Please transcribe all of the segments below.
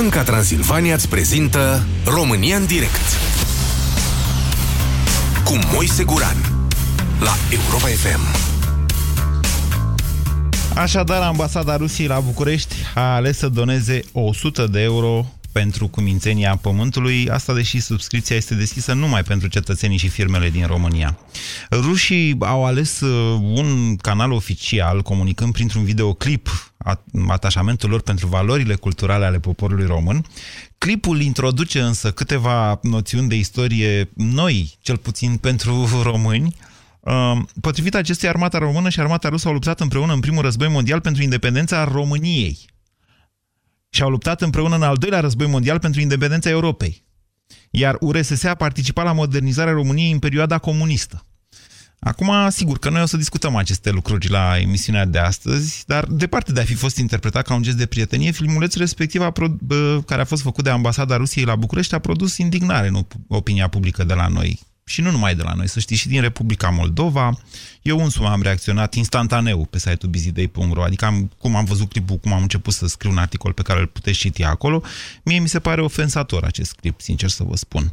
Banca Transilvania îți prezintă România în direct cu Moise Guran la Europa FM. Așadar, ambasada Rusiei la București a ales să doneze 100 de euro pentru cumințenia Pământului, asta deși subscripția este deschisă numai pentru cetățenii și firmele din România. Rușii au ales uh, un canal oficial comunicând printr-un videoclip atașamentul lor pentru valorile culturale ale poporului român. Clipul introduce însă câteva noțiuni de istorie noi, cel puțin pentru români, uh, Potrivit acestui, armata română și armata rusă au luptat împreună în primul război mondial pentru independența României și au luptat împreună în al doilea război mondial pentru independența Europei. Iar URSS a participat la modernizarea României în perioada comunistă. Acum, sigur că noi o să discutăm aceste lucruri la emisiunea de astăzi, dar departe de a fi fost interpretat ca un gest de prietenie, filmulețul respectiv, a care a fost făcut de ambasada Rusiei la București, a produs indignare în opinia publică de la noi și nu numai de la noi, să știți, și din Republica Moldova. Eu însumi am reacționat instantaneu pe site-ul bizidei.ro, adică am, cum am văzut clipul, cum am început să scriu un articol pe care îl puteți citi acolo, mie mi se pare ofensator acest clip, sincer să vă spun.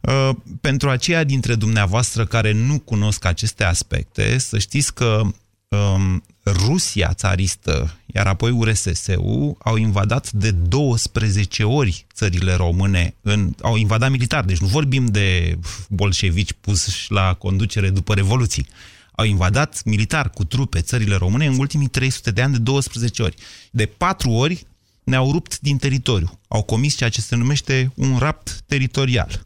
Uh, pentru aceia dintre dumneavoastră care nu cunosc aceste aspecte, să știți că um, Rusia țaristă, iar apoi URSS-ul, au invadat de 12 ori țările române, în, au invadat militar, deci nu vorbim de bolșevici puși la conducere după Revoluții. Au invadat militar cu trupe țările române în ultimii 300 de ani de 12 ori. De 4 ori ne-au rupt din teritoriu. Au comis ceea ce se numește un rapt teritorial.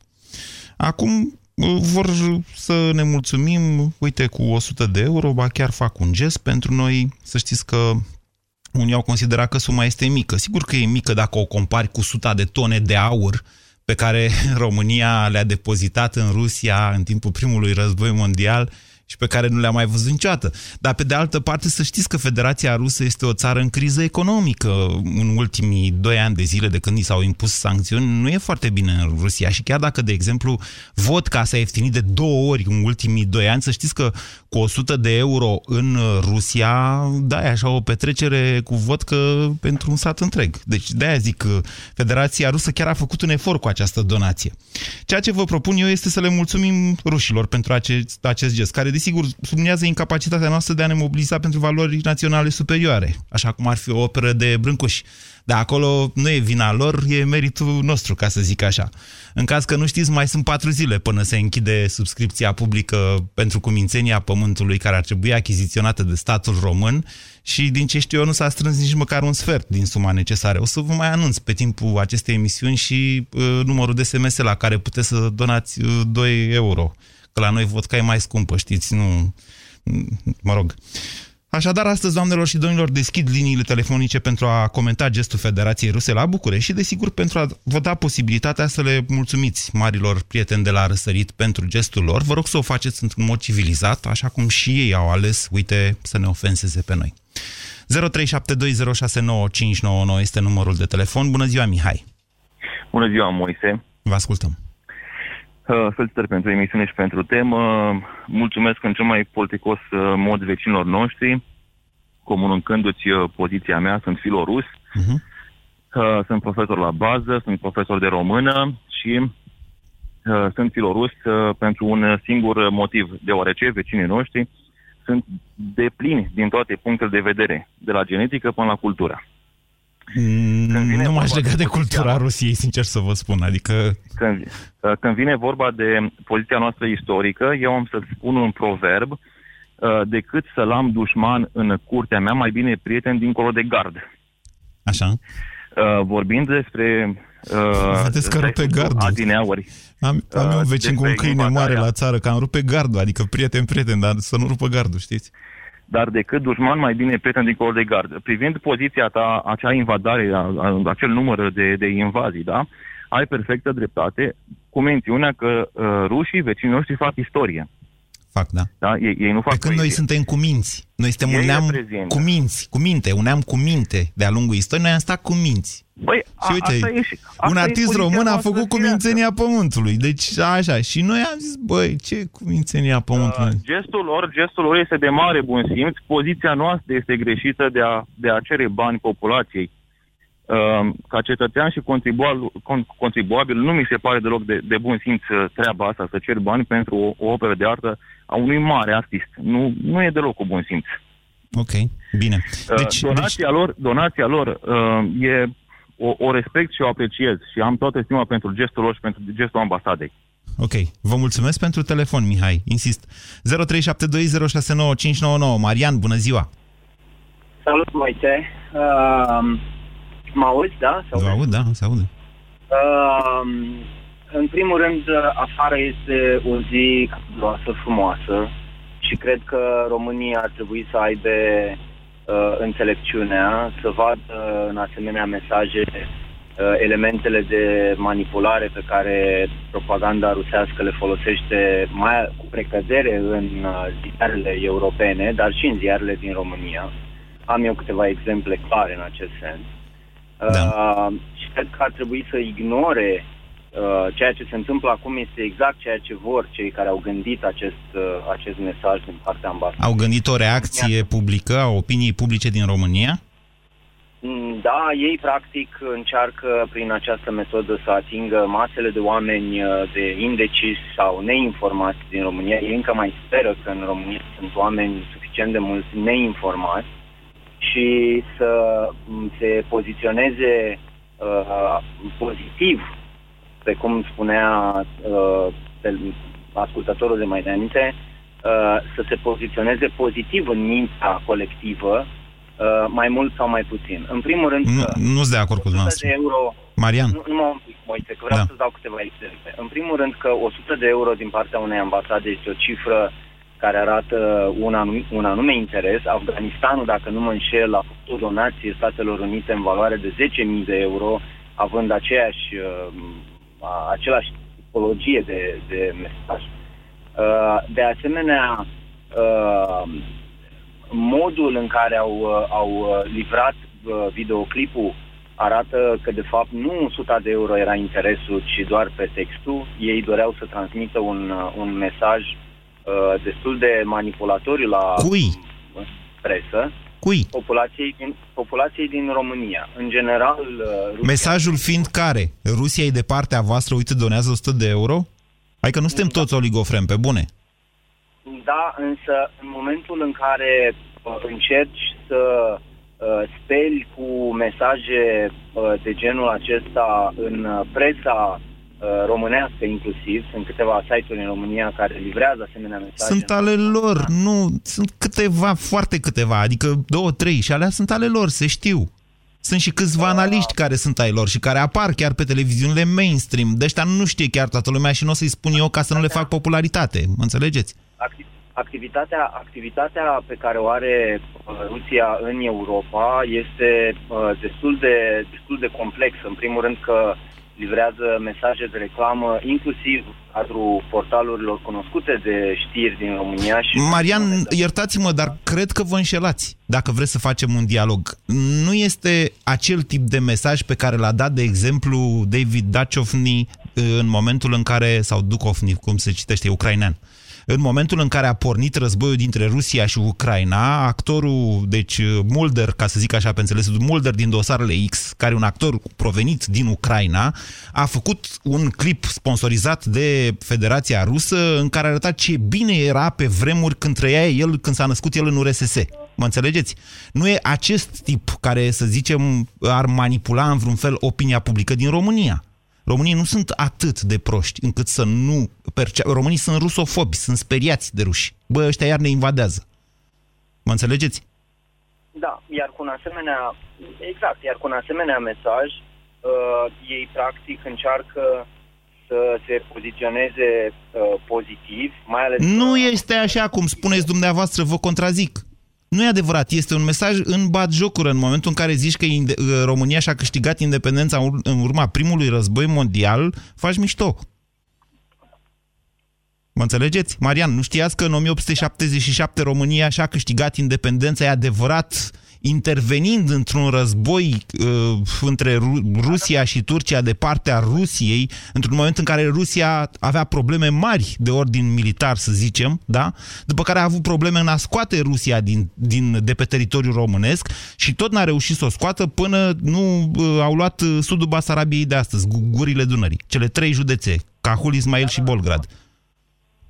Acum, vor să ne mulțumim, uite, cu 100 de euro, ba chiar fac un gest pentru noi. Să știți că unii au considerat că suma este mică. Sigur că e mică dacă o compari cu suta de tone de aur pe care România le-a depozitat în Rusia în timpul primului război mondial și pe care nu le-am mai văzut niciodată. Dar pe de altă parte să știți că Federația Rusă este o țară în criză economică. În ultimii doi ani de zile de când i s-au impus sancțiuni, nu e foarte bine în Rusia și chiar dacă, de exemplu, vodka s-a ieftinit de două ori în ultimii doi ani, să știți că cu 100 de euro în Rusia, da, e așa o petrecere cu vodka pentru un sat întreg. Deci de-aia zic că Federația Rusă chiar a făcut un efort cu această donație. Ceea ce vă propun eu este să le mulțumim rușilor pentru acest, acest gest, care desigur, subliniază incapacitatea noastră de a ne mobiliza pentru valori naționale superioare, așa cum ar fi o operă de Brâncuși. Dar acolo nu e vina lor, e meritul nostru, ca să zic așa. În caz că nu știți, mai sunt patru zile până se închide subscripția publică pentru cumințenia pământului care ar trebui achiziționată de statul român și din ce știu eu nu s-a strâns nici măcar un sfert din suma necesară. O să vă mai anunț pe timpul acestei emisiuni și uh, numărul de SMS la care puteți să donați uh, 2 euro că la noi vodka e mai scumpă, știți, nu... Mă rog. Așadar, astăzi, doamnelor și domnilor, deschid liniile telefonice pentru a comenta gestul Federației Ruse la București și, desigur, pentru a vă da posibilitatea să le mulțumiți marilor prieteni de la răsărit pentru gestul lor. Vă rog să o faceți într-un mod civilizat, așa cum și ei au ales, uite, să ne ofenseze pe noi. 0372069599 este numărul de telefon. Bună ziua, Mihai! Bună ziua, Moise! Vă ascultăm! Uh, felicitări pentru emisiune și pentru temă. Mulțumesc în cel mai politicos uh, mod vecinilor noștri, comunicându-ți uh, poziția mea, sunt filorus, uh-huh. sunt profesor la bază, sunt profesor de română și sunt filorus pentru un singur motiv, deoarece vecinii noștri sunt deplini din toate punctele de vedere, de la genetică până la cultură. Mm, nu m-aș lega de cultura Rusiei, sincer să vă spun. Adică... Când, uh, când vine vorba de poziția noastră istorică, eu am să spun un proverb, uh, decât să-l am dușman în curtea mea, mai bine prieten dincolo de gard. Așa. Uh, vorbind despre Uh, Vedeți că rupe gardul. Adineauri. Am, am uh, un vecin cu un câine mare la țară, că am rupe gardul, adică prieten, prieten, dar să nu rupă gardul, știți? Dar decât dușman mai bine prieten dincolo de gard. Privind poziția ta, acea invadare, a, a, acel număr de, de invazii, da? ai perfectă dreptate, cu mențiunea că uh, rușii, vecinii noștri, fac istorie. Fac, da. da? Ei, ei nu fac Pe când noi suntem cu minți. Noi suntem ei un neam cu minți, cu minte, un neam cu minte de-a lungul istoriei. Noi am stat cu minți. Băi, și uite, asta e și, asta un artist român a făcut cumințenia pământului. Deci, așa. Și noi am zis, băi, ce cumințenia pământului? Uh, gestul lor, gestul lor este de mare bun simț. Poziția noastră este greșită de a, de a cere bani populației. Uh, ca cetățean și contribuabil, contribuabil nu mi se pare deloc de, de bun simț uh, treaba asta, să cer bani pentru o, o operă de artă a unui mare artist. Nu, nu e deloc cu bun simț. Ok, bine. Deci, donația, deci... Lor, donația lor uh, e o, o respect și o apreciez și am toată stima pentru gestul lor și pentru gestul ambasadei. Ok. Vă mulțumesc pentru telefon, Mihai. Insist. 0372069599. Marian, bună ziua! Salut, Moise! Uh, mă auzi, da? Vă aud, da, se aude. Uh, în primul rând, afară este o zi frumoasă, frumoasă și cred că România ar trebui să aibă uh, înțelepciunea, să vadă în asemenea mesaje uh, elementele de manipulare pe care propaganda rusească le folosește mai cu precădere în uh, ziarele europene, dar și în ziarele din România. Am eu câteva exemple clare în acest sens. Da. Uh, și cred că ar trebui să ignore Uh, ceea ce se întâmplă acum este exact ceea ce vor cei care au gândit acest, uh, acest mesaj din partea ambasadei. Au gândit o reacție publică a opiniei publice din România? Mm, da, ei practic încearcă prin această metodă să atingă masele de oameni uh, de indecis sau neinformați din România. Ei încă mai speră că în România sunt oameni suficient de mulți neinformați și să mm, se poziționeze uh, pozitiv precum spunea uh, ascultătorul de mai înainte, uh, să se poziționeze pozitiv în mintea colectivă, uh, mai mult sau mai puțin. În primul rând... Nu, nu sunt de acord cu dumneavoastră. De euro, Marian. Nu, numai un pic, Moise, că vreau da. să dau câteva exemple. În primul rând că 100 de euro din partea unei ambasade este o cifră care arată un anume, un anume interes. Afganistanul, dacă nu mă înșel, a făcut o donație Statelor Unite în valoare de 10.000 de euro, având aceeași uh, același tipologie de, de mesaj. Uh, de asemenea, uh, modul în care au, uh, au livrat videoclipul arată că, de fapt, nu 100 de euro era interesul, ci doar pe textul. Ei doreau să transmită un, un mesaj destul de manipulatoriu la Cui? presă. Cui? Populației din, populației din România. În general... Uh, Rusia... Mesajul fiind care? Rusia e de partea voastră, uite, donează 100 de euro? Adică nu suntem da. toți oligofreni, pe bune. Da, însă în momentul în care uh, încerci să uh, speli cu mesaje uh, de genul acesta în uh, presa Uh, românească inclusiv. Sunt câteva site-uri în România care livrează asemenea mesaje. Sunt ale lor, nu, sunt câteva, foarte câteva, adică două, trei și alea sunt ale lor, se știu. Sunt și câțiva da. analiști care sunt ai lor și care apar chiar pe televiziunile mainstream. De ăștia nu știe chiar toată lumea și nu o să-i spun eu ca să nu le fac popularitate. Mă înțelegeți? Activitatea, activitatea pe care o are uh, Rusia în Europa este uh, destul, de, destul de complexă. În primul rând că livrează mesaje de reclamă, inclusiv cadrul portalurilor cunoscute de știri din România. Și Marian, iertați-mă, dar cred că vă înșelați dacă vreți să facem un dialog. Nu este acel tip de mesaj pe care l-a dat, de exemplu, David Dachovny în momentul în care, sau Duchovny, cum se citește, ucrainean, în momentul în care a pornit războiul dintre Rusia și Ucraina, actorul, deci Mulder, ca să zic așa pe înțelesul, Mulder din dosarele X, care e un actor provenit din Ucraina, a făcut un clip sponsorizat de Federația Rusă în care arăta ce bine era pe vremuri când trăia el, când s-a născut el în URSS. Mă înțelegeți? Nu e acest tip care, să zicem, ar manipula în vreun fel opinia publică din România. Românii nu sunt atât de proști încât să nu percea... Românii sunt rusofobi, sunt speriați de ruși. Bă, ăștia iar ne invadează. Mă înțelegeți? Da, iar cu un asemenea, exact, iar cu un asemenea mesaj, uh, ei practic încearcă să se poziționeze uh, pozitiv, mai ales... Nu este așa cum spuneți dumneavoastră, vă contrazic. Nu e adevărat, este un mesaj în bat jocură în momentul în care zici că România și-a câștigat independența în urma primului război mondial, faci mișto. Mă înțelegeți? Marian, nu știați că în 1877 România și-a câștigat independența, e adevărat, intervenind într-un război uh, între Ru- Rusia și Turcia de partea Rusiei, într-un moment în care Rusia avea probleme mari de ordin militar, să zicem, da? după care a avut probleme în a scoate Rusia din, din, de pe teritoriul românesc și tot n-a reușit să o scoată până nu uh, au luat uh, sudul Basarabiei de astăzi, gurile Dunării, cele trei județe, Cahul, Ismail și Bolgrad.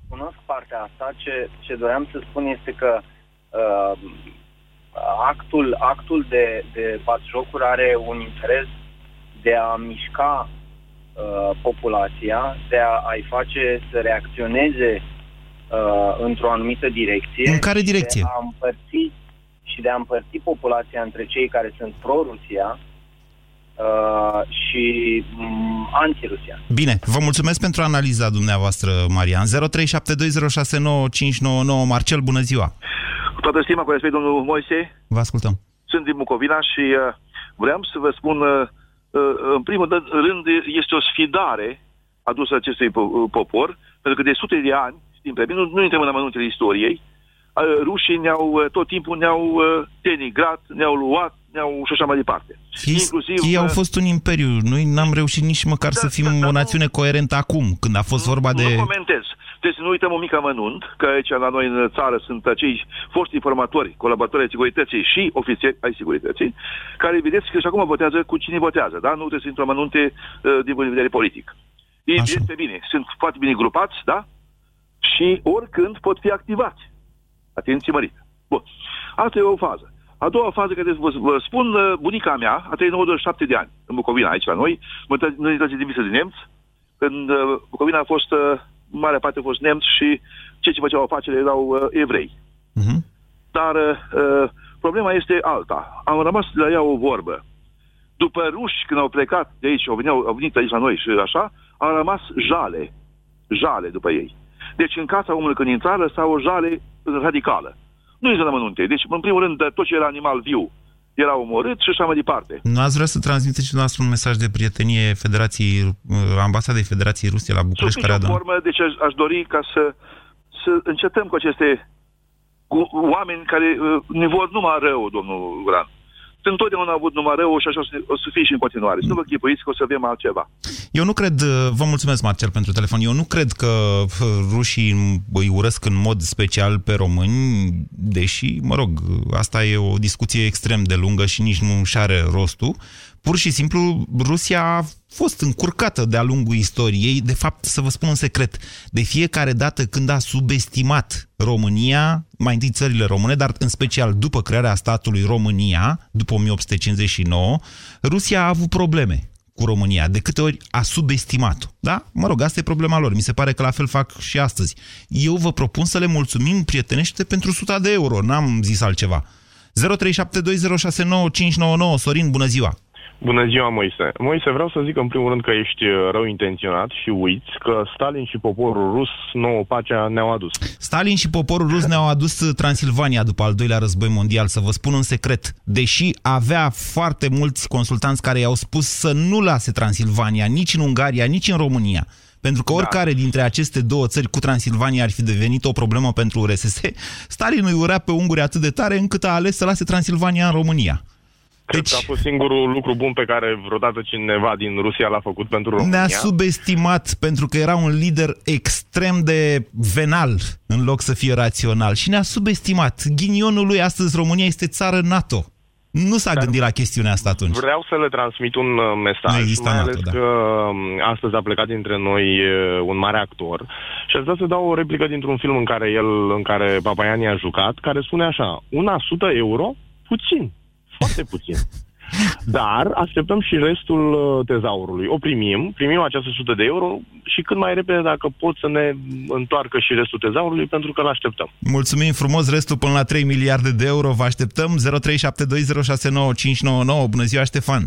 Cunosc partea asta. Ce, ce doream să spun este că uh, actul, actul de, de jocuri are un interes de a mișca uh, populația, de a, a-i face să reacționeze uh, într-o anumită direcție. În care direcție? De a împărți, și de a împărți populația între cei care sunt pro-Rusia uh, și um, anti-Rusia. Bine, vă mulțumesc pentru analiza dumneavoastră, Marian. 0372069599 Marcel, bună ziua! Cu toată stima, cu respect, domnul Moise. Vă ascultăm. Sunt din Bucovina și uh, vreau să vă spun, uh, uh, în primul rând, este o sfidare adusă acestui popor, pentru că de sute de ani, știm prea bine, nu, nu intrăm în amănuntele istoriei, rușii ne-au, tot timpul ne-au denigrat, ne-au luat, ne-au și așa mai departe. Ei, Inclusiv, ei au fost un imperiu. Noi n-am reușit nici măcar da, să fim da, da, o națiune nu, coerentă acum, când a fost vorba de... Nu comentez. Deci să nu uităm un mic amănunt, că aici la noi în țară sunt acei foști informatori, colaboratori ai segurității și ofițeri ai segurității, care vedeți că și acum votează cu cine votează, da? Nu trebuie să intru amănunte uh, din punct de vedere politic. Ei, Așa. este bine, sunt foarte bine grupați, da? Și oricând pot fi activați. Atenție mărită. Bun. Asta e o fază. A doua fază, care vă, vă spun, uh, bunica mea a trăit 97 de ani în Bucovina, aici la noi, mătăți de nemți, când uh, Bucovina a fost uh, marea parte au fost nemți și cei ce făceau afaceri erau uh, evrei. Uh-huh. Dar uh, problema este alta. Am rămas la ea o vorbă. După ruși, când au plecat de aici, au venit, au venit aici la noi și așa, au rămas jale. Jale după ei. Deci în casa omului când intră, sau o jale radicală. Nu este amănunte. Deci, în primul rând, tot ce era animal viu era omorât și așa mai departe. Nu ați vrea să transmiteți și dumneavoastră un mesaj de prietenie Federației, uh, Ambasadei Federației Rusiei la București? Care formă, deci aș, aș dori ca să, să încetăm cu aceste cu oameni care uh, ne vor numai rău, domnul Gran întotdeauna avut numai rău și așa o să fie și în continuare. Să nu vă chipuiți că o să avem altceva. Eu nu cred, uh, vă mulțumesc, Marcel, pentru telefon, eu nu cred că uh, rușii îi urăsc în mod special pe români, deși, mă rog, asta e o discuție extrem de lungă și nici nu și șare rostul. Pur și simplu, Rusia a fost încurcată de-a lungul istoriei. De fapt, să vă spun un secret, de fiecare dată când a subestimat România, mai întâi țările române, dar în special după crearea statului România, după 1889, Rusia a avut probleme cu România. De câte ori a subestimat-o. Da? Mă rog, asta e problema lor. Mi se pare că la fel fac și astăzi. Eu vă propun să le mulțumim prietenește pentru 100 de euro. N-am zis altceva. 0372069599 Sorin, bună ziua! Bună ziua, Moise. Moise, vreau să zic în primul rând că ești uh, rău intenționat și uiți că Stalin și poporul rus nouă pacea ne-au adus. Stalin și poporul rus ne-au adus uh, Transilvania după al doilea război mondial, să vă spun un secret. Deși avea foarte mulți consultanți care i-au spus să nu lase Transilvania nici în Ungaria, nici în România. Pentru că da. oricare da. dintre aceste două țări cu Transilvania ar fi devenit o problemă pentru RSS, Stalin îi urea pe unguri atât de tare încât a ales să lase Transilvania în România. Deci... Cred că a fost singurul lucru bun pe care vreodată cineva din Rusia l-a făcut pentru România. Ne-a subestimat pentru că era un lider extrem de venal în loc să fie rațional și ne-a subestimat. Ghinionul lui astăzi România este țară NATO. Nu s-a Dar gândit la chestiunea asta atunci. Vreau să le transmit un uh, mesaj, nu mai ales NATO, da. că um, astăzi a plecat dintre noi uh, un mare actor și aș vrea să dau o replică dintr-un film în care el, în care Papaiani a jucat, care spune așa, una sută euro, puțin foarte puțin. Dar așteptăm și restul uh, tezaurului. O primim, primim această 100 de euro și cât mai repede dacă pot să ne întoarcă și restul tezaurului pentru că îl așteptăm. Mulțumim frumos, restul până la 3 miliarde de euro vă așteptăm. 0372069599. Bună ziua, Ștefan!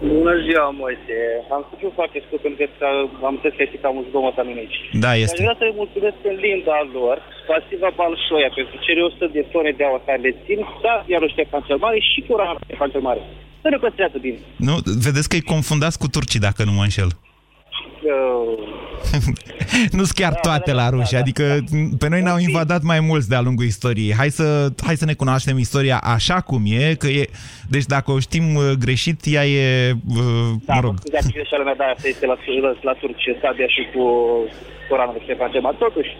Bună ziua, Moise. Am spus eu foarte scurt pentru că am înțeles că este cam un zgomot am mici. Da, este. Aș vrea să-i mulțumesc în limba lor, pasiva Balșoia, pentru cele 100 de tone de aur care le țin, da, iar Ștefan cel Mare și cu Ștefan cel Mare. Să ne păstrează bine. Nu, vedeți că îi confundați cu turcii, dacă nu mă înșel. Că... nu sunt chiar da, toate la ruși, da, adică da. pe noi ne-au invadat mai mulți de-a lungul istoriei. Hai să, hai să ne cunoaștem istoria așa cum e, că e... Deci dacă o știm uh, greșit, ea e... Uh, da, mă rog. Da, greșeala mea, da, asta este la, la, la Turcia, Sabia și cu Coranul Ștefan Cel Totuși,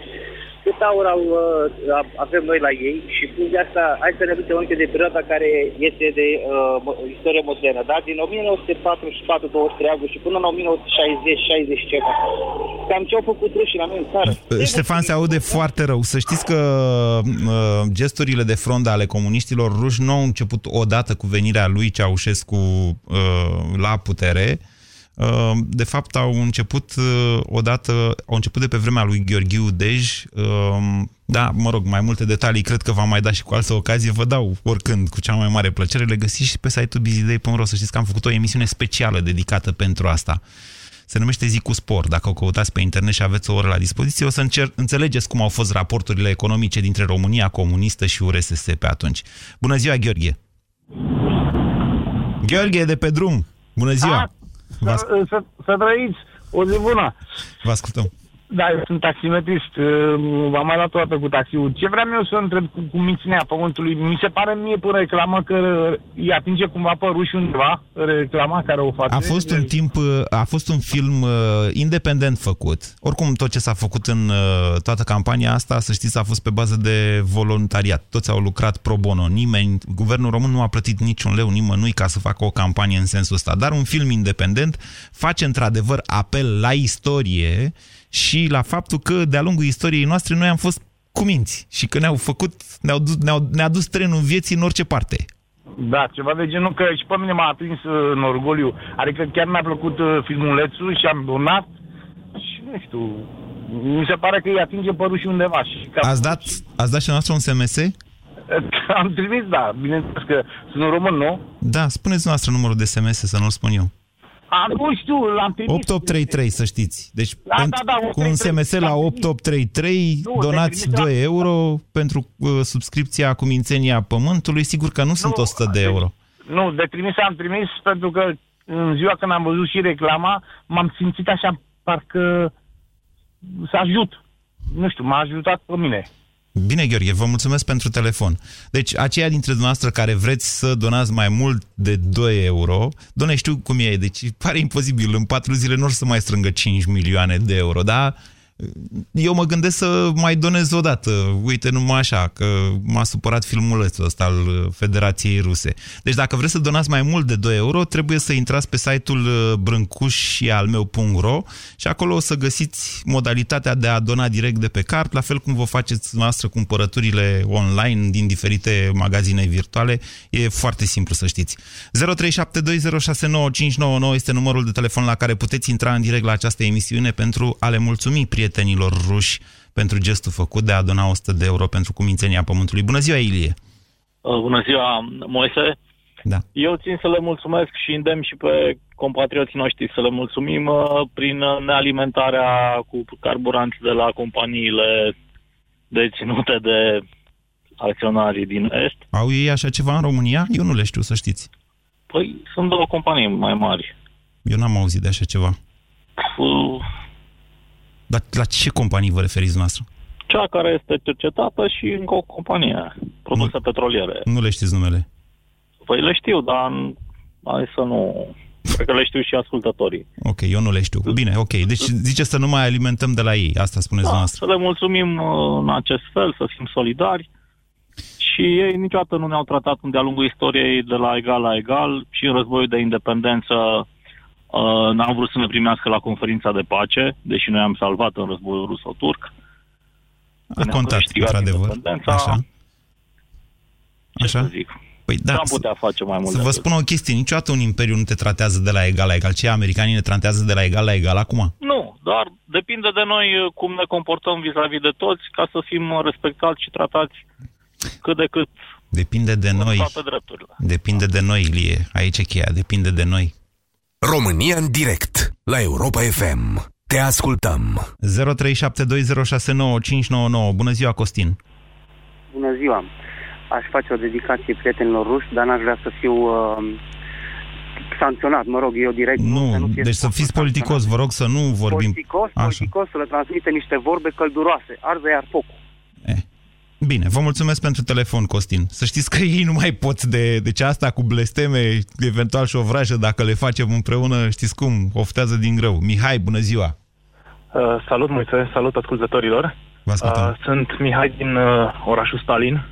cât aur au, uh, avem noi la ei și plus de asta, hai să ne ducem încă de perioada care este de uh, istorie modernă, da? Din 1944, 23 august și până în 1960, 60 ceva. Cam ce au făcut rușii la noi în țară. Ștefan, se aude foarte rău. Să știți că uh, gesturile de front ale comuniștilor ruși nu au început odată cu venirea lui Ceaușescu uh, la putere, Uh, de fapt, au început uh, odată, au început de pe vremea lui Gheorghiu Dej. Uh, da, mă rog, mai multe detalii cred că v-am mai dat și cu altă ocazie. Vă dau oricând, cu cea mai mare plăcere. Le găsiți și pe site-ul bizidei.ro. Să știți că am făcut o emisiune specială dedicată pentru asta. Se numește Zi cu Spor. Dacă o căutați pe internet și aveți o oră la dispoziție, o să încer- înțelegeți cum au fost raporturile economice dintre România comunistă și URSS pe atunci. Bună ziua, Gheorghe! Gheorghe, de pe drum! Bună ziua! A, să, să, să trăiți o zi bună. Vă ascultăm. Da, eu sunt taximetrist. V-am mai luat o dată cu taxiul. Ce vreau eu să întreb cu, cu minținea pământului? Mi se pare mie până reclamă că îi atinge cumva pe ruși undeva, reclama care o face. A fost un timp, a fost un film uh, independent făcut. Oricum, tot ce s-a făcut în uh, toată campania asta, să știți, a fost pe bază de voluntariat. Toți au lucrat pro bono. Nimeni, guvernul român nu a plătit niciun leu nimănui ca să facă o campanie în sensul ăsta. Dar un film independent face într-adevăr apel la istorie și la faptul că de-a lungul istoriei noastre noi am fost cuminți și că ne-au făcut, ne-au, ne-au, ne-a dus trenul vieții în orice parte. Da, ceva de genul că și pe mine m-a atins uh, în orgoliu. Adică chiar mi-a plăcut uh, filmulețul și am donat și nu știu, mi se pare că îi atinge părul și undeva. Și ați, dat, ați dat și noastră un SMS? Am trimis, da. Bineînțeles că sunt un român, nu? Da, spuneți noastră numărul de SMS să nu-l spun eu. A, nu știu, l-am trimis. 8833, să știți. Deci da, pentru, da, da, cu un SMS la 8833 nu, donați 2 la... euro pentru uh, subscripția cu Mințenia Pământului. Sigur că nu, nu sunt 100 de euro. Nu, de trimis am trimis pentru că în ziua când am văzut și reclama, m-am simțit așa, parcă să ajut. Nu știu, m-a ajutat pe mine. Bine, Gheorghe, vă mulțumesc pentru telefon. Deci, aceia dintre dumneavoastră care vreți să donați mai mult de 2 euro, doamne, știu cum e, deci pare imposibil, în patru zile nu o să mai strângă 5 milioane de euro, dar eu mă gândesc să mai donez o dată. Uite, numai așa, că m-a supărat filmul ăsta al Federației Ruse. Deci dacă vreți să donați mai mult de 2 euro, trebuie să intrați pe site-ul uh, brâncuș și al meu.ro și acolo o să găsiți modalitatea de a dona direct de pe card, la fel cum vă faceți noastră cumpărăturile online din diferite magazine virtuale. E foarte simplu să știți. 0372069599 este numărul de telefon la care puteți intra în direct la această emisiune pentru a le mulțumi prietenilor prietenilor ruși pentru gestul făcut de a dona 100 de euro pentru cumințenia Pământului. Bună ziua, Ilie! Uh, bună ziua, Moise! Da. Eu țin să le mulțumesc și îndemn și pe compatrioții noștri să le mulțumim uh, prin nealimentarea cu carburanți de la companiile deținute de acționarii din Est. Au ei așa ceva în România? Eu nu le știu, să știți. Păi sunt două companii mai mari. Eu n-am auzit de așa ceva. Uh, dar la ce companii vă referiți noastră? Cea care este cercetată și încă o companie, produse nu, petroliere. Nu le știți numele? Păi le știu, dar hai să nu... Cred că le știu și ascultătorii. Ok, eu nu le știu. Bine, ok. Deci zice să nu mai alimentăm de la ei. Asta spuneți da, noastră. Să le mulțumim uh, în acest fel, să fim solidari. Și ei niciodată nu ne-au tratat de-a lungul istoriei de la egal la egal și în războiul de independență Uh, n-au vrut să ne primească la conferința de pace, deși noi am salvat în războiul ruso-turc. A contat, într-adevăr. Așa. Ce Așa? să zic? Păi da, am putea face mai mult. Să vă spun o chestie, niciodată un imperiu nu te tratează de la egal la egal. Ce americanii ne tratează de la egal la egal acum? Nu, doar depinde de noi uh, cum ne comportăm vis-a-vis de toți ca să fim respectați și tratați cât de cât Depinde de noi. Depinde de noi, Ilie. Aici e cheia. Depinde de noi. România în direct la Europa FM. Te ascultăm. 0372069599. Bună ziua, Costin. Bună ziua. Aș face o dedicație prietenilor ruși, dar n-aș vrea să fiu uh, sancționat, mă rog, eu direct. Nu, nu deci să fiți politicos, vă rog să nu vorbim... Politicos, Așa. politicos, să le transmite niște vorbe călduroase, arde iar focul. Eh. Bine, vă mulțumesc pentru telefon, Costin. Să știți că ei nu mai pot de, de ce asta cu blesteme, eventual și o vrajă, dacă le facem împreună, știți cum, oftează din greu. Mihai, bună ziua! Uh, salut, Moise, salut ascultătorilor! Vă uh, sunt Mihai din uh, orașul Stalin.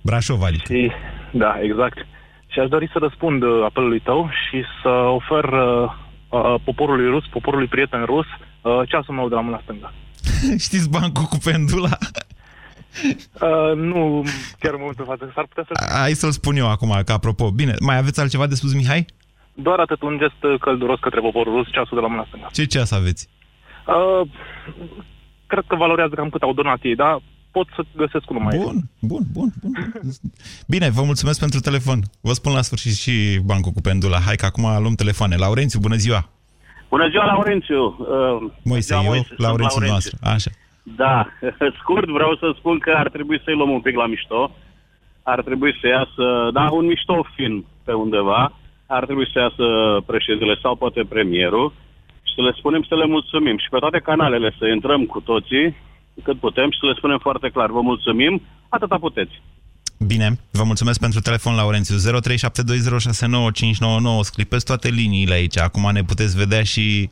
Brașov, adică. Și, da, exact. Și aș dori să răspund uh, apelului tău și să ofer uh, uh, poporului rus, poporului prieten rus, uh, ceasul meu de la mâna stângă. Știți bancul cu pendula? Uh, nu, chiar în momentul față. S-ar putea să... Hai să-l spun eu acum, ca apropo. Bine, mai aveți altceva de spus, Mihai? Doar atât, un gest călduros către poporul rus, ceasul de la mâna stângă. Ce ceas aveți? Uh, cred că valorează cam cât au donat ei, dar pot să găsesc unul mai bun, bun, bun, bun, bun. Bine, vă mulțumesc pentru telefon. Vă spun la sfârșit și bancul cu pendula. Hai că acum luăm telefoane. Laurențiu, bună ziua! Bună ziua, Laurențiu! Uh, Moise, eu, Moise, Laurențiu noastră. Așa. Da, scurt vreau să spun că ar trebui să-i luăm un pic la mișto. Ar trebui să iasă, da, un mișto film pe undeva. Ar trebui să iasă președintele sau poate premierul și să le spunem să le mulțumim. Și pe toate canalele să intrăm cu toții cât putem și să le spunem foarte clar. Vă mulțumim, atâta puteți. Bine, vă mulțumesc pentru telefon, Laurențiu. 0372069599. Sclipeți toate liniile aici. Acum ne puteți vedea și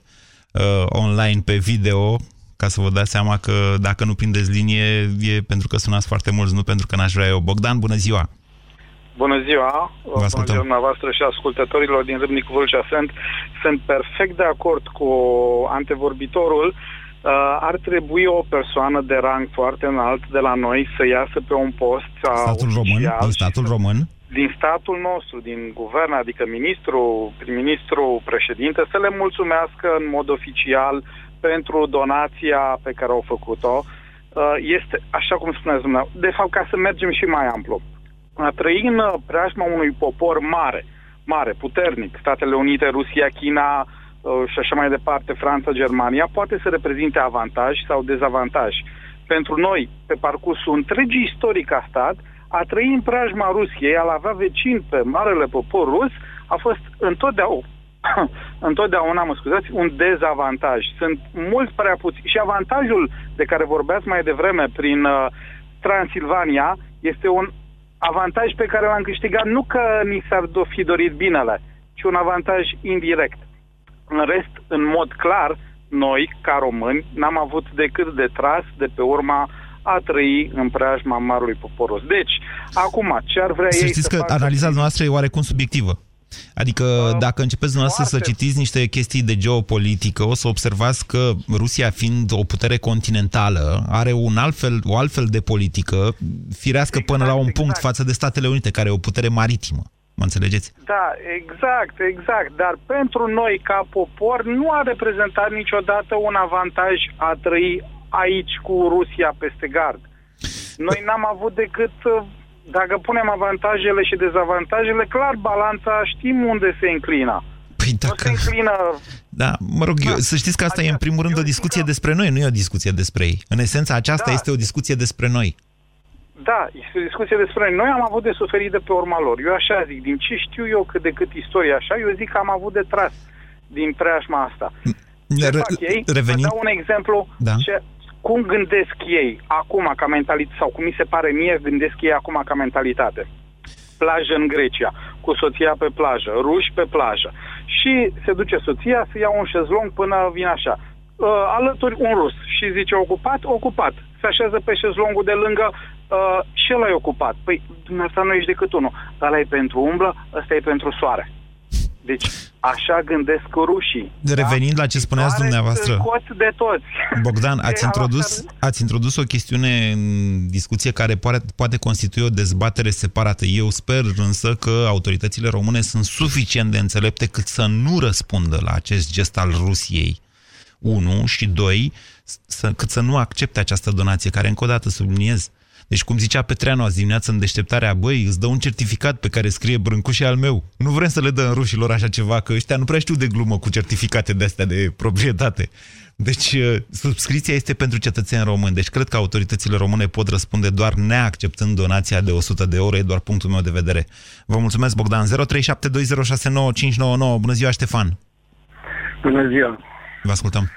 uh, online pe video ca să vă dați seama că dacă nu prindeți linie e pentru că sunați foarte mulți, nu pentru că n-aș vrea eu. Bogdan, bună ziua! Bună ziua, bună ziua dumneavoastră și ascultătorilor din Râmnicu Vâlcea. Sunt, sunt perfect de acord cu antevorbitorul. Uh, ar trebui o persoană de rang foarte înalt de la noi să iasă pe un post statul român, din statul român? Din statul nostru, din guvern, adică ministru, prim-ministru, președinte, să le mulțumească în mod oficial pentru donația pe care au făcut-o. Uh, este, așa cum spuneți dumneavoastră, de fapt, ca să mergem și mai amplu. A trăi în preajma unui popor mare, mare, puternic, Statele Unite, Rusia, China, Uh, și așa mai departe, Franța, Germania, poate să reprezinte avantaj sau dezavantaj. Pentru noi, pe parcursul întregii istoric ca stat, a trăi în preajma Rusiei, a avea vecin pe marele popor rus, a fost întotdeauna, întotdeauna, mă scuzați, un dezavantaj. Sunt mult prea puțini. Și avantajul de care vorbeați mai devreme prin uh, Transilvania este un avantaj pe care l-am câștigat nu că ni s-ar fi dorit binele, ci un avantaj indirect. În rest, în mod clar, noi, ca români, n-am avut decât de tras de pe urma a trăi în preajma marului poporos. Deci, acum, ce ar vrea să ei știți să că analiza fi... noastră e oarecum subiectivă. Adică uh, dacă începeți dumneavoastră să citiți niște chestii de geopolitică, o să observați că Rusia fiind o putere continentală, are un altfel, o altfel de politică, firească exact, până la un punct exact. față de Statele Unite, care e o putere maritimă. Mă înțelegeți? Da, exact, exact. Dar pentru noi, ca popor, nu a reprezentat niciodată un avantaj a trăi aici cu Rusia peste gard. Noi n-am avut decât, dacă punem avantajele și dezavantajele, clar, balanța știm unde se înclina. Păi dacă... se înclină... Da, mă rog, da. eu, să știți că asta adică, e în primul rând o discuție despre noi, nu e o discuție despre ei. În esența aceasta da. este o discuție despre noi. Da, este o discuție despre noi. Noi am avut de suferit de pe urma lor. Eu așa zic, din ce știu eu cât de cât istoria așa, eu zic că am avut de tras din preajma asta. Ce Re- fac ei? Revenind... dau un exemplu da. ce, cum gândesc ei acum ca mentalitate, sau cum mi se pare mie gândesc ei acum ca mentalitate. Plajă în Grecia, cu soția pe plajă, ruși pe plajă. Și se duce soția să ia un șezlong până vine așa. Uh, alături un rus și zice ocupat, ocupat. Se așează pe șezlongul de lângă, uh, și ăla e ocupat. Păi, dumneavoastră nu ești decât unul. Ăla e pentru umblă, ăsta e pentru soare. Deci, așa gândesc rușii. Revenind da? la ce spuneați dumneavoastră, de toți. Bogdan, ați introdus, ați introdus o chestiune în discuție care poate, poate constitui o dezbatere separată. Eu sper însă că autoritățile române sunt suficient de înțelepte cât să nu răspundă la acest gest al Rusiei. Unu și doi, să, cât să nu accepte această donație, care încă o dată subliniez, Deci, cum zicea Petreanu azi dimineață în deșteptarea, băi, îți dă un certificat pe care scrie Brâncușe al meu. Nu vrem să le dăm rușilor așa ceva, că ăștia nu prea știu de glumă cu certificate de astea de proprietate. Deci, uh, subscripția este pentru cetățeni români. Deci, cred că autoritățile române pot răspunde doar neacceptând donația de 100 de euro. E doar punctul meu de vedere. Vă mulțumesc, Bogdan. 0372069599. Bună ziua, Ștefan. Bună ziua. Vă ascultăm.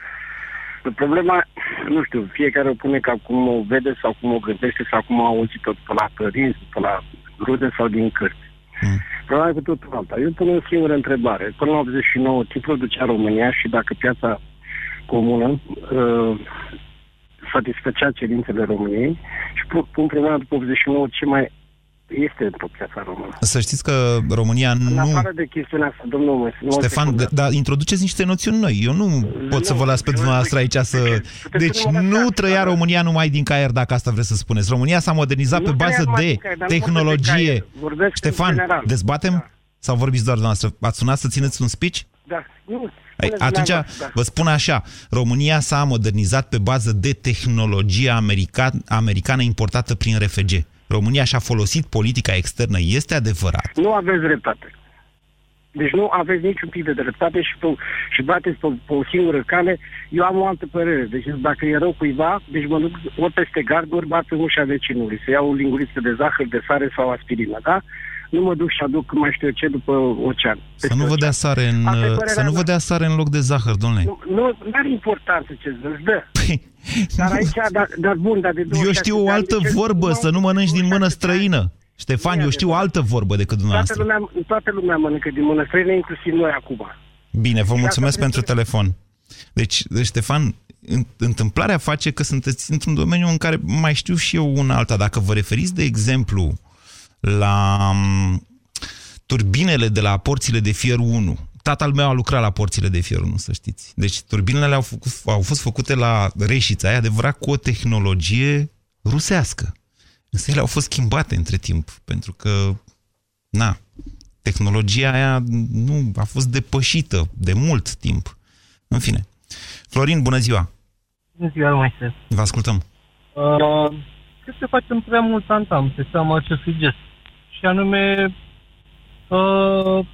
Problema, nu știu, fiecare o pune ca cum o vede sau cum o gândește sau cum a auzit-o pe la părinți, pe la rude sau din cărți. Mm. Problema e cu totul alta. Eu pun o singură întrebare. Până la 89, ce producea România și dacă piața comună uh, satisfăcea cerințele României și pun problema după 89 ce mai este pe piața română. Să știți că România în nu... În afară de chestiunea asta, domnul Ștefan, dar introduceți niște noțiuni noi. Eu nu, nu pot să vă las pe dumneavoastră aici să... Deci nu trăia România numai din caier, dacă asta vreți să spuneți. România s-a modernizat nu pe bază de caier, tehnologie. De Ștefan, dezbatem? Da. Sau vorbiți doar dumneavoastră? Ați sunat să țineți un speech? Da. Nu, Ai, atunci, da. vă spun așa, România s-a modernizat pe bază de tehnologie american, americană importată prin RFG. România și-a folosit politica externă, este adevărat? Nu aveți dreptate. Deci nu aveți niciun pic de dreptate și, pe, și bateți pe, pe o singură cale. Eu am o altă părere. Deci dacă e rău cuiva, deci mă duc ori peste gard, ori bat pe ușa vecinului. Să iau o linguriță de zahăr, de sare sau aspirină, da? nu mă duc și aduc mai știu eu ce după ocean. Să nu vă dea sare în, să nu vă dea sare în loc de zahăr, domnule. Nu, nu are importanță ce îți dă. Păi, dar aici, dar, dar bun, dar de Eu știu o altă vorbă, să nu mănânci din mână străină. Ștefan, eu știu o altă vorbă decât dumneavoastră. Toată lumea, toată lumea mănâncă din mână străină, inclusiv noi acum. Bine, vă mulțumesc pentru telefon. Deci, Ștefan, întâmplarea face că sunteți într-un domeniu în care mai știu și eu una alta. Dacă vă referiți, de exemplu, la mm, turbinele de la porțile de fier 1. Tatăl meu a lucrat la porțile de fier 1, să știți. Deci turbinele au, făcut, au fost făcute la Reșița, e adevărat, cu o tehnologie rusească. Însă ele au fost schimbate între timp, pentru că, na, tehnologia aia nu a fost depășită de mult timp. În fine. Florin, bună ziua! Bună ziua, Moise! Vă ascultăm! Uh, cred că facem prea mult antam pe seama acestui gest și anume uh,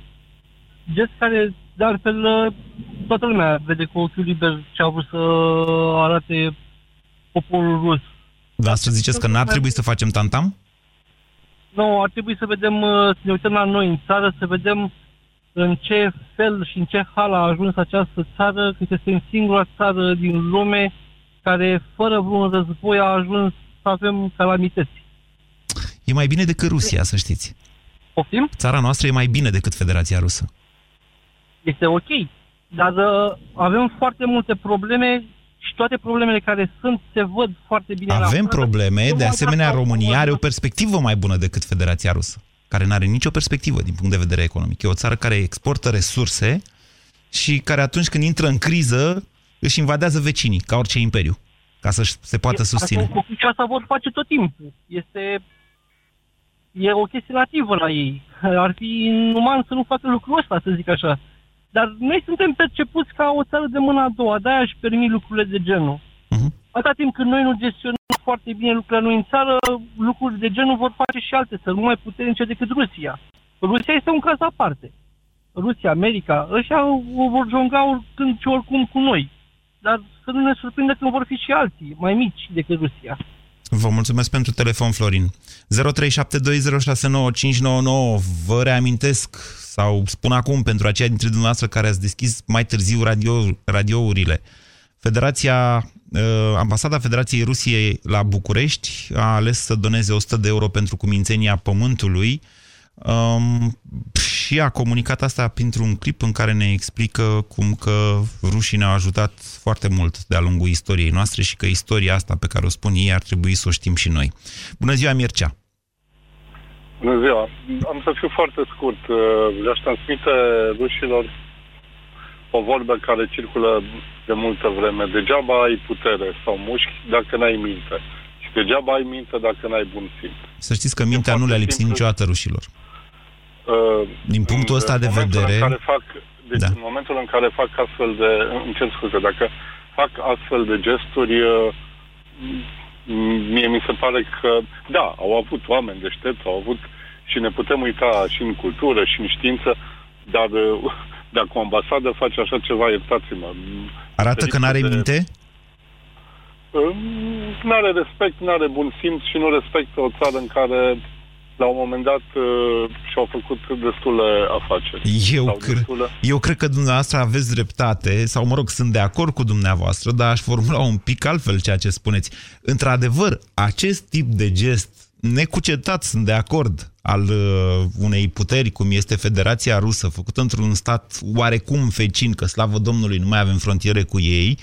gest care, de altfel, uh, toată lumea vede cu ochiul liber ce a vrut să arate poporul rus. Dar să ziceți că n-ar trebui să facem tantam? Nu, ar trebui să vedem, uh, să ne uităm la noi în țară, să vedem în ce fel și în ce hal a ajuns această țară, că este în singura țară din lume care, fără vreun război, a ajuns să avem calamități. E mai bine decât Rusia, să știți. Poftim? Țara noastră e mai bine decât Federația Rusă. Este ok, dar uh, avem foarte multe probleme și toate problemele care sunt se văd foarte bine Avem la probleme, de asemenea România are o perspectivă mai bună decât Federația Rusă, care nu are nicio perspectivă din punct de vedere economic. E o țară care exportă resurse și care atunci când intră în criză își invadează vecinii, ca orice imperiu, ca să se poată susține. Și asta vor face tot timpul. Este e o chestie nativă la ei. Ar fi inuman să nu facă lucrul ăsta, să zic așa. Dar noi suntem percepuți ca o țară de mâna a doua, de-aia își permit lucrurile de genul. Uh-huh. Atâta timp când noi nu gestionăm foarte bine lucrurile noi în țară, lucruri de genul vor face și alte țări, nu mai puternice decât Rusia. Rusia este un caz aparte. Rusia, America, ăștia o vor jonga oricând și oricum cu noi. Dar să nu ne surprindă că vor fi și alții, mai mici decât Rusia. Vă mulțumesc pentru telefon, Florin. 0372069599. Vă reamintesc sau spun acum pentru aceia dintre dumneavoastră care ați deschis mai târziu radio, radiourile. Federația, uh, Ambasada Federației Rusiei la București a ales să doneze 100 de euro pentru cumințenia pământului Um, și a comunicat asta printr-un clip în care ne explică cum că rușii ne-au ajutat foarte mult de-a lungul istoriei noastre și că istoria asta pe care o spun ei ar trebui să o știm și noi. Bună ziua, Mircea! Bună ziua! Am să fiu foarte scurt. Le-aș transmite rușilor o vorbă care circulă de multă vreme. Degeaba ai putere sau mușchi dacă n-ai minte. Și degeaba ai minte dacă n-ai bun simț. Să știți că mintea nu le-a lipsit niciodată rușilor. Uh, Din punctul ăsta de vedere... În care fac, deci da. în momentul în care fac astfel de... Îmi cer scuze, dacă fac astfel de gesturi, uh, mie mi se pare că, da, au avut oameni deștepți, au avut și ne putem uita și în cultură și în știință, dar dacă o ambasadă face așa ceva, iertați-mă. Arată că n-are minte? Nu are respect, nu are bun simț și nu respectă o țară în care la un moment dat uh, și-au făcut destule afaceri. Eu, cre- destule... eu cred că dumneavoastră aveți dreptate, sau mă rog, sunt de acord cu dumneavoastră, dar aș formula un pic altfel ceea ce spuneți. Într-adevăr, acest tip de gest necucetat, sunt de acord, al uh, unei puteri, cum este Federația Rusă, făcută într-un stat oarecum vecin, că slavă Domnului nu mai avem frontiere cu ei,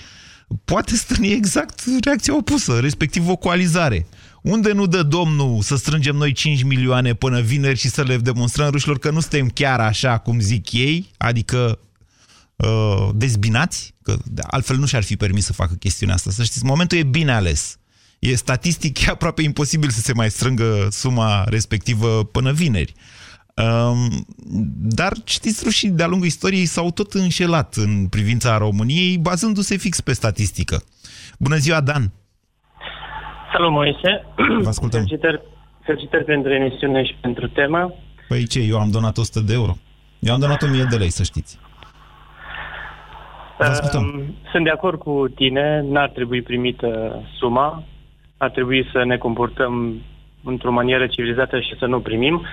poate stârni exact reacția opusă, respectiv o coalizare. Unde nu dă domnul să strângem noi 5 milioane până vineri și să le demonstrăm rușilor că nu suntem chiar așa cum zic ei, adică uh, dezbinați, că altfel nu și-ar fi permis să facă chestiunea asta. Să știți, momentul e bine ales. E statistic e aproape imposibil să se mai strângă suma respectivă până vineri. Um, dar știți, rușii de-a lungul istoriei s-au tot înșelat în privința României, bazându-se fix pe statistică. Bună ziua, Dan! Salut, Moise! Vă ascultăm! Felicitări, felicitări pentru emisiune și pentru tema. Păi ce, eu am donat 100 de euro. Eu am donat 1000 de lei, să știți. Vă ascultăm. Sunt de acord cu tine, n-ar trebui primită suma, ar trebui să ne comportăm într-o manieră civilizată și să nu primim.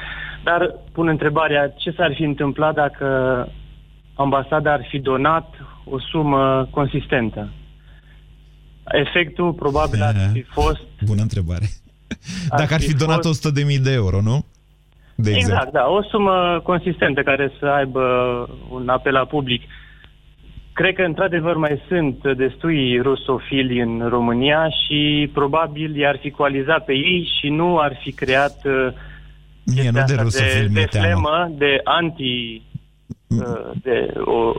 Dar pun întrebarea, ce s-ar fi întâmplat dacă ambasada ar fi donat o sumă consistentă? Efectul probabil ar fi fost... Bună întrebare. Ar Dacă ar fi, fi donat fost... 100.000 de euro, nu? De exact, exemplu. da. O sumă consistentă care să aibă un apel la public. Cred că, într-adevăr, mai sunt destui rusofili în România și probabil i-ar fi coalizat pe ei și nu ar fi creat uh, Mie nu de rusofili, de, de flemă, de anti... Mm. Uh, de o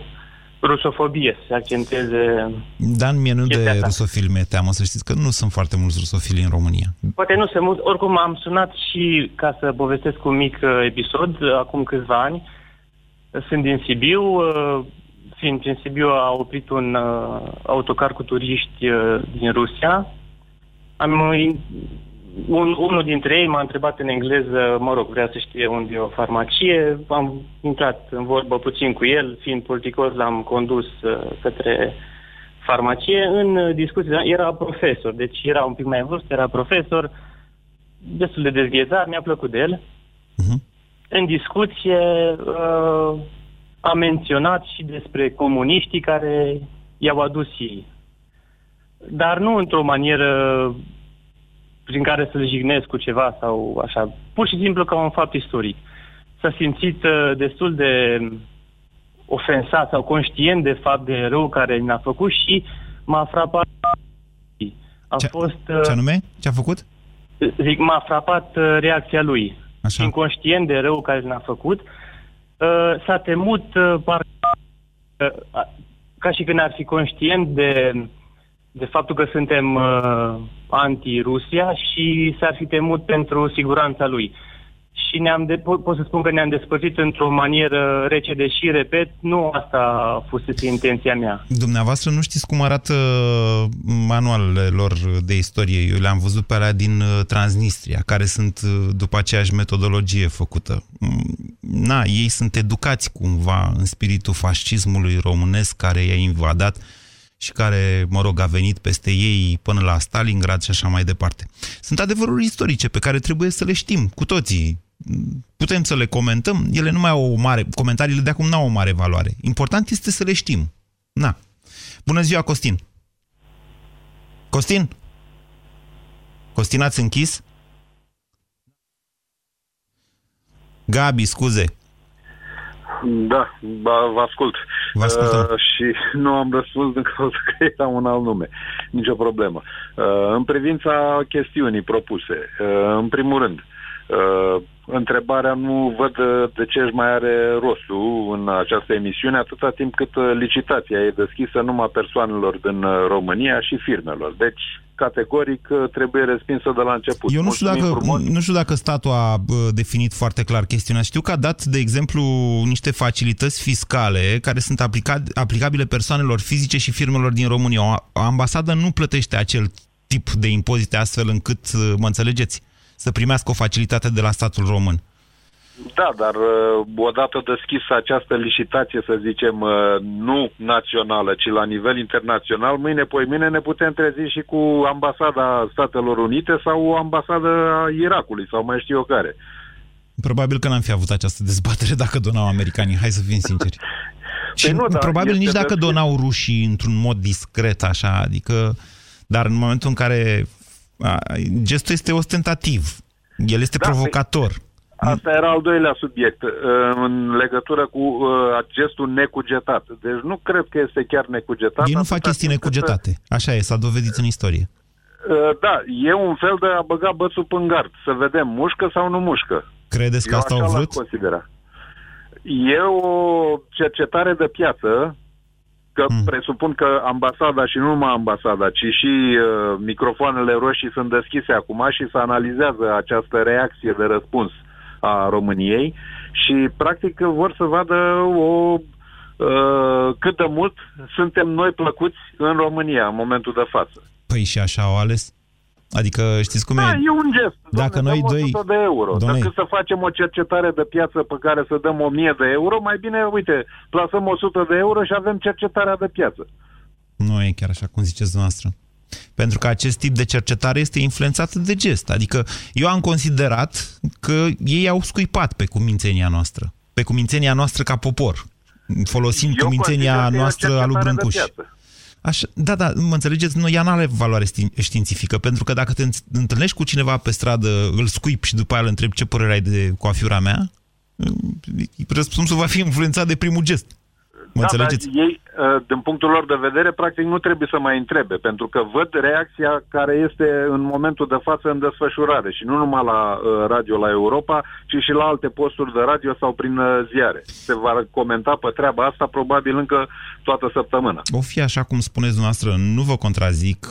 rusofobie, să accenteze... Dan, mie nu de asta. rusofili mi teamă, să știți că nu sunt foarte mulți rusofili în România. Poate nu sunt mulți, oricum am sunat și ca să povestesc un mic uh, episod, uh, acum câțiva ani, sunt din Sibiu, uh, fiind în Sibiu a oprit un autocar cu turiști din Rusia, am un, unul dintre ei m-a întrebat în engleză, mă rog, vrea să știe unde e o farmacie. Am intrat în vorbă puțin cu el, fiind politicos, l-am condus uh, către farmacie. În discuție, era profesor, deci era un pic mai în vârstă, era profesor, destul de dezghețat, mi-a plăcut de el. Uh-huh. În discuție uh, a menționat și despre comuniștii care i-au adus ei. Dar nu într-o manieră prin care să-l jignesc cu ceva sau așa. Pur și simplu ca un fapt istoric. S-a simțit uh, destul de ofensat sau conștient de fapt de rău care ne-a făcut și m-a frapat. A ce, fost, uh, ce anume? Ce a făcut? Zic, m-a frapat uh, reacția lui. Așa. Inconștient de rău care ne-a făcut, uh, s-a temut uh, par, uh, ca și când ar fi conștient de de faptul că suntem uh, anti-Rusia și s-ar fi temut pentru siguranța lui. Și ne-am de, pot, pot să spun că ne-am despărțit într-o manieră rece, deși, repet, nu asta a fost intenția mea. Dumneavoastră nu știți cum arată manualele lor de istorie. Eu le-am văzut pe alea din uh, Transnistria, care sunt uh, după aceeași metodologie făcută. Mm, na, ei sunt educați cumva în spiritul fascismului românesc care i-a invadat și care, mă rog, a venit peste ei până la Stalingrad și așa mai departe. Sunt adevăruri istorice pe care trebuie să le știm cu toții. Putem să le comentăm, ele nu mai au o mare, comentariile de acum nu au o mare valoare. Important este să le știm. Na. Bună ziua, Costin! Costin? Costin, ați închis? Gabi, scuze. Da, vă ascult. Vă ascultăm. Uh, și nu am răspuns din cauza că era un alt nume. Nicio problemă. Uh, în privința chestiunii propuse, uh, în primul rând, uh, întrebarea nu văd de ce își mai are rostul în această emisiune atâta timp cât licitația e deschisă numai persoanelor din România și firmelor. Deci categoric uh, trebuie respinsă de la început. Eu nu știu, dacă, nu știu dacă statul a definit foarte clar chestiunea. Știu că a dat, de exemplu, niște facilități fiscale care sunt aplica, aplicabile persoanelor fizice și firmelor din România. O ambasadă nu plătește acel tip de impozite astfel încât, mă înțelegeți, să primească o facilitate de la statul român. Da, dar uh, odată deschisă această licitație, să zicem, uh, nu națională, ci la nivel internațional, mâine, poi mâine ne putem trezi și cu ambasada Statelor Unite sau ambasada Irakului sau mai știu eu care. Probabil că n-am fi avut această dezbatere dacă donau americanii, hai să fim sinceri. și păi nu, probabil nici dacă donau rușii într-un mod discret, așa, adică, dar în momentul în care a, gestul este ostentativ, el este da, provocator. Pe Asta era al doilea subiect, uh, în legătură cu uh, gestul necugetat. Deci nu cred că este chiar necugetat. Ei nu fac chestii necugetate. Așa e, s-a dovedit în istorie. Uh, da, e un fel de a băga bățul pe gard, să vedem mușcă sau nu mușcă. Credeți că Eu asta au vrut? Considera. E o cercetare de piață, că hmm. presupun că ambasada și nu numai ambasada, ci și uh, microfoanele roșii sunt deschise acum și se analizează această reacție de răspuns a României și practic vor să vadă o uh, cât de mult suntem noi plăcuți în România în momentul de față. Păi și așa au ales? Adică știți cum da, e? e un gest. Dacă Doamne, noi doi... de euro. Domnule... Dacă să facem o cercetare de piață pe care să dăm 1000 de euro, mai bine, uite, plasăm 100 de euro și avem cercetarea de piață. Nu e chiar așa cum ziceți dumneavoastră. Pentru că acest tip de cercetare este influențat de gest. Adică eu am considerat că ei au scuipat pe cumințenia noastră. Pe cumințenia noastră ca popor. Folosind eu cumințenia noastră a lui Brâncuș. Așa, da, da, mă înțelegeți? Nu, ea nu are valoare științifică, pentru că dacă te întâlnești cu cineva pe stradă, îl scuip și după aia îl întreb ce părere ai de coafiura mea, răspunsul va fi influențat de primul gest. Mă da, înțelegeți? Dar ei, ă, din punctul lor de vedere, practic nu trebuie să mai întrebe, pentru că văd reacția care este în momentul de față în desfășurare și nu numai la ă, radio la Europa, ci și la alte posturi de radio sau prin ă, ziare. Se va comenta pe treaba asta probabil încă toată săptămâna. O fi așa cum spuneți dumneavoastră, nu vă contrazic.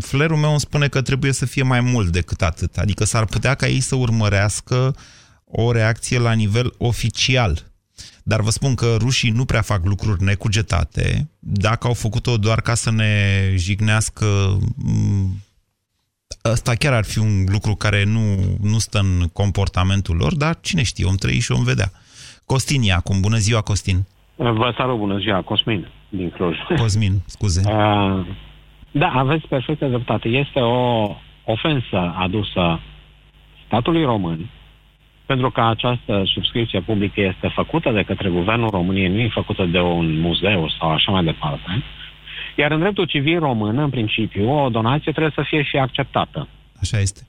Flerul meu îmi spune că trebuie să fie mai mult decât atât. Adică s-ar putea ca ei să urmărească o reacție la nivel oficial dar vă spun că rușii nu prea fac lucruri necugetate. Dacă au făcut-o doar ca să ne jignească, ăsta chiar ar fi un lucru care nu, nu stă în comportamentul lor, dar cine știe, om trăi și om vedea. Costin acum. Bună ziua, Costin! Vă salut, bună ziua, Cosmin, din Cluj. Cosmin, scuze. Uh, da, aveți perfectă dreptate. Este o ofensă adusă statului român pentru că această subscripție publică este făcută de către Guvernul României, nu e făcută de un muzeu sau așa mai departe. Iar în dreptul civil român, în principiu, o donație trebuie să fie și acceptată. Așa este.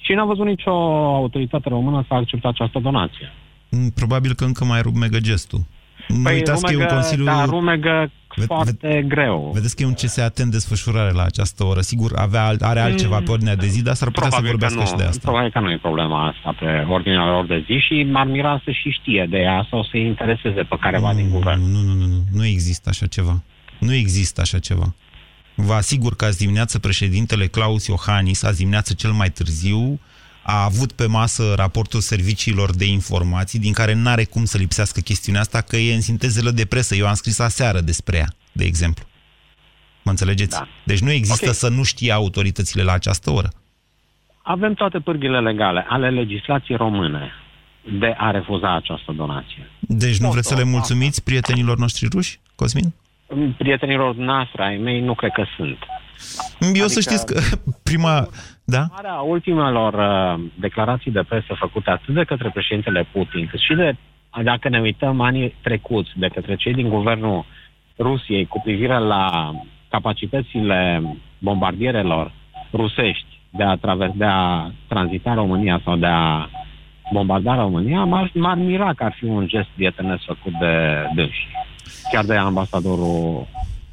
Și n-a văzut nicio autoritate română să accepte această donație. Mm, probabil că încă mai rumegă gestul. Nu păi uitați rumegă, că e un consiliu... Da, rumegă foarte ve- greu. Vedeți că e un CSAT în desfășurare la această oră. Sigur, avea, are altceva pe ordinea de zi, dar s-ar putea Probabil să vorbească nu, și de asta. Probabil că nu e problema asta pe ordinea lor de zi și m-ar mira să și știe de ea sau să-i intereseze pe careva nu, din guvern. Nu, nu, nu, nu, nu există așa ceva. Nu există așa ceva. Vă asigur că azi dimineață președintele Claus Iohannis, azi dimineață cel mai târziu, a avut pe masă raportul serviciilor de informații, din care nu are cum să lipsească chestiunea asta, că e în sintezele de presă. Eu am scris aseară despre ea, de exemplu. Mă înțelegeți? Da. Deci nu există okay. să nu știe autoritățile la această oră. Avem toate pârghile legale ale legislației române de a refuza această donație. Deci nu vreți să le mulțumiți prietenilor noștri ruși, Cosmin? Prietenilor noastre, ai mei, nu cred că sunt. Eu adică, să știți că prima... Da? Marea ultimelor uh, declarații de presă făcute atât de către președintele Putin, cât și de, dacă ne uităm anii trecuți, de către cei din guvernul Rusiei cu privire la capacitățile bombardierelor rusești de a, traver, de a tranzita România sau de a bombarda România, m-ar, m-ar mira că ar fi un gest prietenesc făcut de dânsi. Chiar de ambasadorul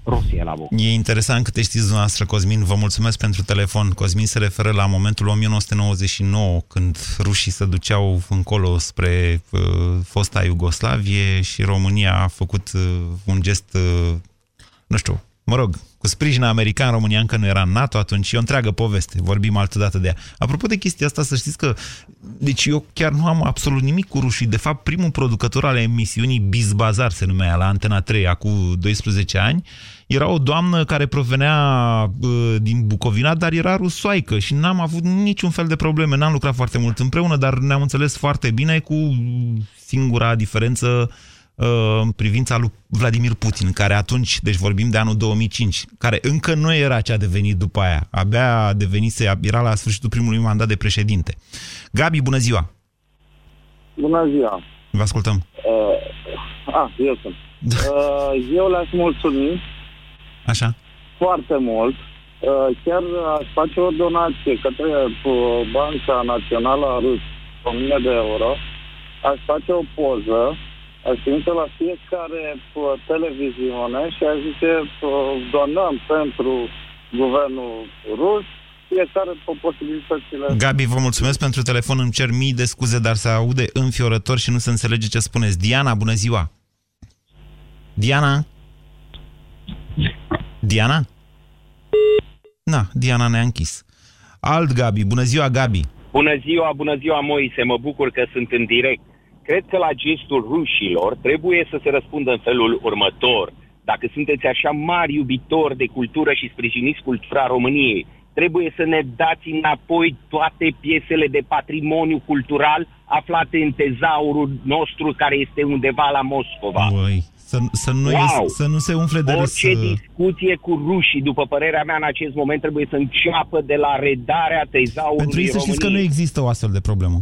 Rusie la București. E interesant câte știți dumneavoastră, Cosmin. Vă mulțumesc pentru telefon. Cosmin se referă la momentul 1999, când rușii se duceau încolo spre uh, fosta Iugoslavie și România a făcut uh, un gest, uh, nu știu, Mă rog, cu sprijin american, România încă nu era în NATO atunci, e o întreagă poveste, vorbim altă dată de ea. Apropo de chestia asta, să știți că, deci eu chiar nu am absolut nimic cu rușii. De fapt, primul producător al emisiunii Bizbazar se numea la Antena 3, acum 12 ani, era o doamnă care provenea uh, din Bucovina, dar era rusoaică și n-am avut niciun fel de probleme. N-am lucrat foarte mult împreună, dar ne-am înțeles foarte bine cu singura diferență uh, în privința lui Vladimir Putin, care atunci, deci vorbim de anul 2005, care încă nu era ce a devenit după aia. Abia a devenit, era la sfârșitul primului mandat de președinte. Gabi, bună ziua! Bună ziua! Vă ascultăm. Uh, ah, eu sunt. Da. Uh, eu le-aș mulțumi Așa. Foarte mult. Uh, chiar aș face o donație către uh, Banca Națională a Rus, 1000 de euro. Aș face o poză, aș trimite la fiecare uh, televiziune și aș zice donăm pentru guvernul rus fiecare pe posibilitățile. Gabi, vă mulțumesc pentru telefon, îmi cer mii de scuze, dar se aude înfiorător și nu se înțelege ce spuneți. Diana, bună ziua! Diana? Diana? Na, Diana ne-a închis. Alt Gabi. Bună ziua, Gabi. Bună ziua, bună ziua, Moise. Mă bucur că sunt în direct. Cred că la gestul rușilor trebuie să se răspundă în felul următor. Dacă sunteți așa mari iubitori de cultură și sprijiniți cultura României, trebuie să ne dați înapoi toate piesele de patrimoniu cultural aflate în tezaurul nostru care este undeva la Moscova. Ui. Să, să, nu, wow. e, să nu se umfle de Orice râs. discuție cu rușii, după părerea mea, în acest moment trebuie să înceapă de la redarea tezaurului Pentru ei să știți că nu există o astfel de problemă.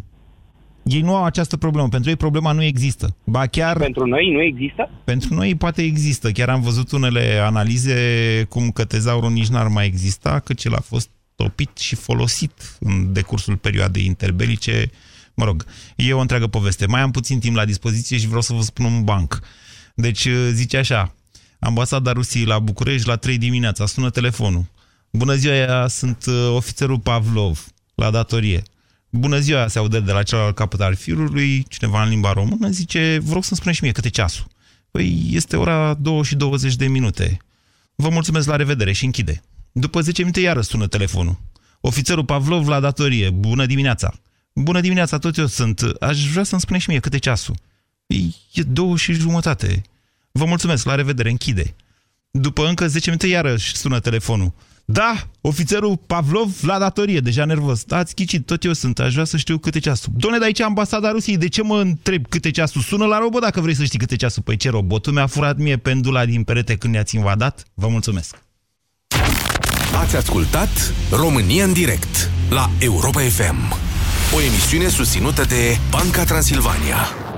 Ei nu au această problemă. Pentru ei problema nu există. Ba chiar... Pentru noi nu există? Pentru noi poate există. Chiar am văzut unele analize cum că tezaurul nici n-ar mai exista, că cel a fost topit și folosit în decursul perioadei interbelice. Mă rog, e o întreagă poveste. Mai am puțin timp la dispoziție și vreau să vă spun un banc. Deci uh, zice așa, ambasada Rusiei la București la 3 dimineața, sună telefonul. Bună ziua, sunt uh, ofițerul Pavlov, la datorie. Bună ziua, se aude de la celălalt capăt al firului, cineva în limba română, zice, vă rog să-mi spuneți și mie câte ceasul. Păi este ora 2 și 20 de minute. Vă mulțumesc, la revedere și închide. După 10 minute iară sună telefonul. Ofițerul Pavlov la datorie, bună dimineața. Bună dimineața, tot eu sunt. Aș vrea să-mi spuneți și mie câte ceasul. E două și jumătate. Vă mulțumesc, la revedere, închide. După încă 10 minute iarăși sună telefonul. Da, ofițerul Pavlov la datorie, deja nervos. Da, ați chicit, tot eu sunt, aș vrea să știu câte ceasul. Doamne, de aici ambasada Rusiei, de ce mă întreb câte ceasul? Sună la robot dacă vrei să știi câte ceasul. Păi ce robotul mi-a furat mie pendula din perete când ne-ați invadat? Vă mulțumesc. Ați ascultat România în direct la Europa FM, o emisiune susținută de Banca Transilvania.